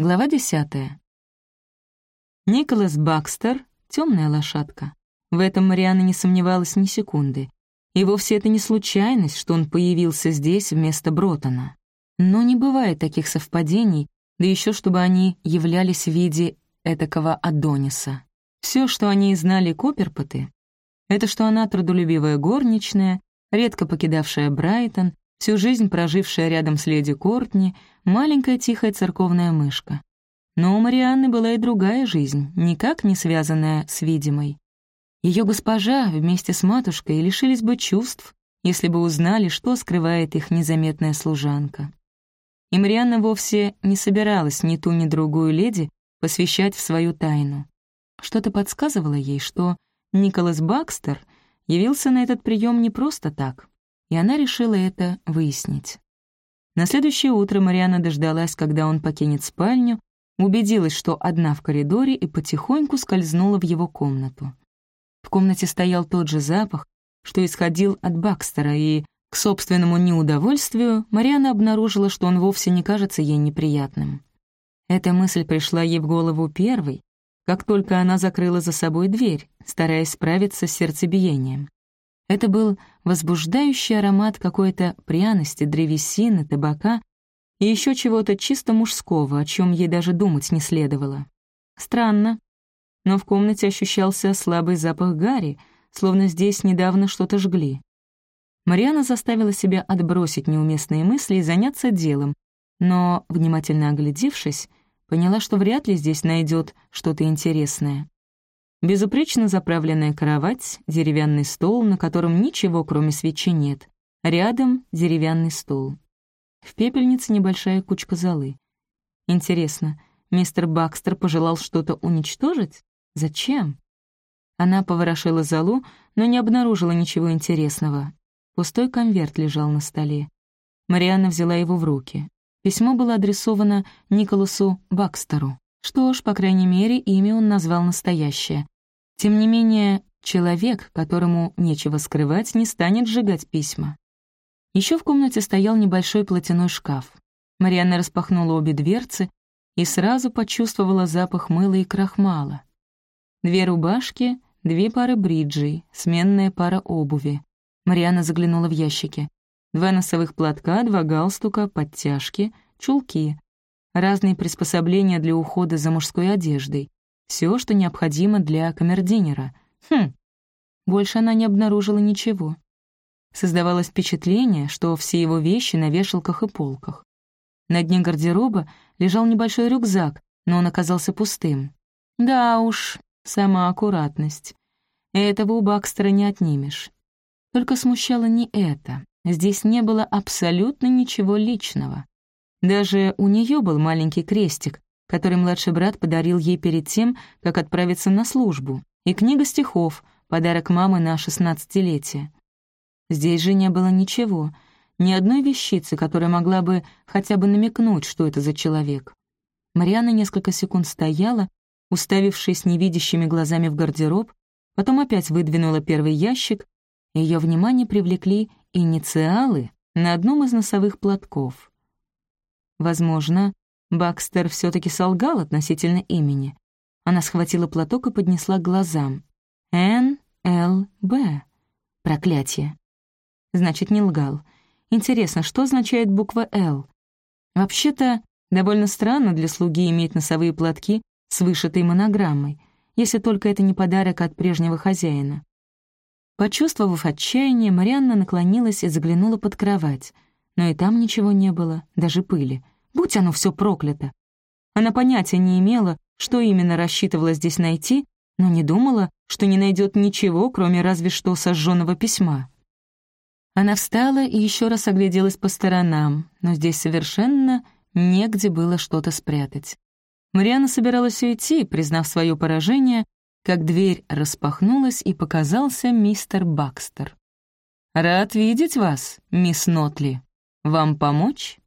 Глава десятая. Николас Бакстер — темная лошадка. В этом Марианна не сомневалась ни секунды. И вовсе это не случайность, что он появился здесь вместо Бротона. Но не бывает таких совпадений, да еще чтобы они являлись в виде этакого Адониса. Все, что они знали Копперпоты, это что она трудолюбивая горничная, редко покидавшая Брайтон, всю жизнь прожившая рядом с леди Кортни, маленькая тихая церковная мышка. Но у Марианны была и другая жизнь, никак не связанная с видимой. Ее госпожа вместе с матушкой лишились бы чувств, если бы узнали, что скрывает их незаметная служанка. И Марианна вовсе не собиралась ни ту, ни другую леди посвящать в свою тайну. Что-то подсказывало ей, что Николас Бакстер явился на этот прием не просто так и она решила это выяснить. На следующее утро Мариана дождалась, когда он покинет спальню, убедилась, что одна в коридоре, и потихоньку скользнула в его комнату. В комнате стоял тот же запах, что исходил от Бакстера, и, к собственному неудовольствию, Мариана обнаружила, что он вовсе не кажется ей неприятным. Эта мысль пришла ей в голову первой, как только она закрыла за собой дверь, стараясь справиться с сердцебиением. Это был возбуждающий аромат какой-то пряности, древесины, табака и еще чего-то чисто мужского, о чем ей даже думать не следовало. Странно, но в комнате ощущался слабый запах гари, словно здесь недавно что-то жгли. Мариана заставила себя отбросить неуместные мысли и заняться делом, но, внимательно оглядевшись, поняла, что вряд ли здесь найдет что-то интересное. Безупречно заправленная кровать, деревянный стол, на котором ничего, кроме свечи, нет. Рядом деревянный стол. В пепельнице небольшая кучка золы. Интересно, мистер Бакстер пожелал что-то уничтожить? Зачем? Она поворошила золу, но не обнаружила ничего интересного. Пустой конверт лежал на столе. Марианна взяла его в руки. Письмо было адресовано Николасу Бакстеру. Что ж, по крайней мере, имя он назвал настоящее. Тем не менее, человек, которому нечего скрывать, не станет сжигать письма. Еще в комнате стоял небольшой платяной шкаф. Марианна распахнула обе дверцы и сразу почувствовала запах мыла и крахмала. Две рубашки, две пары бриджей, сменная пара обуви. Марианна заглянула в ящики. Два носовых платка, два галстука, подтяжки, чулки разные приспособления для ухода за мужской одеждой, все, что необходимо для камердинера. Хм, больше она не обнаружила ничего. Создавалось впечатление, что все его вещи на вешалках и полках. На дне гардероба лежал небольшой рюкзак, но он оказался пустым. Да уж, сама аккуратность. Этого у Бакстера не отнимешь. Только смущало не это. Здесь не было абсолютно ничего личного. Даже у нее был маленький крестик, который младший брат подарил ей перед тем, как отправиться на службу, и книга стихов, подарок мамы на шестнадцатилетие. Здесь же не было ничего, ни одной вещицы, которая могла бы хотя бы намекнуть, что это за человек. Мариана несколько секунд стояла, уставившись невидящими глазами в гардероб, потом опять выдвинула первый ящик, и ее внимание привлекли инициалы на одном из носовых платков. Возможно, Бакстер все таки солгал относительно имени. Она схватила платок и поднесла к глазам. Н. Л. Б. Проклятие. Значит, не лгал. Интересно, что означает буква «Л»? Вообще-то, довольно странно для слуги иметь носовые платки с вышитой монограммой, если только это не подарок от прежнего хозяина. Почувствовав отчаяние, Марианна наклонилась и заглянула под кровать — но и там ничего не было, даже пыли. Будь оно все проклято. Она понятия не имела, что именно рассчитывала здесь найти, но не думала, что не найдет ничего, кроме разве что сожженного письма. Она встала и еще раз огляделась по сторонам, но здесь совершенно негде было что-то спрятать. Мариана собиралась уйти, признав свое поражение, как дверь распахнулась и показался мистер Бакстер. «Рад видеть вас, мисс Нотли», «Вам помочь?»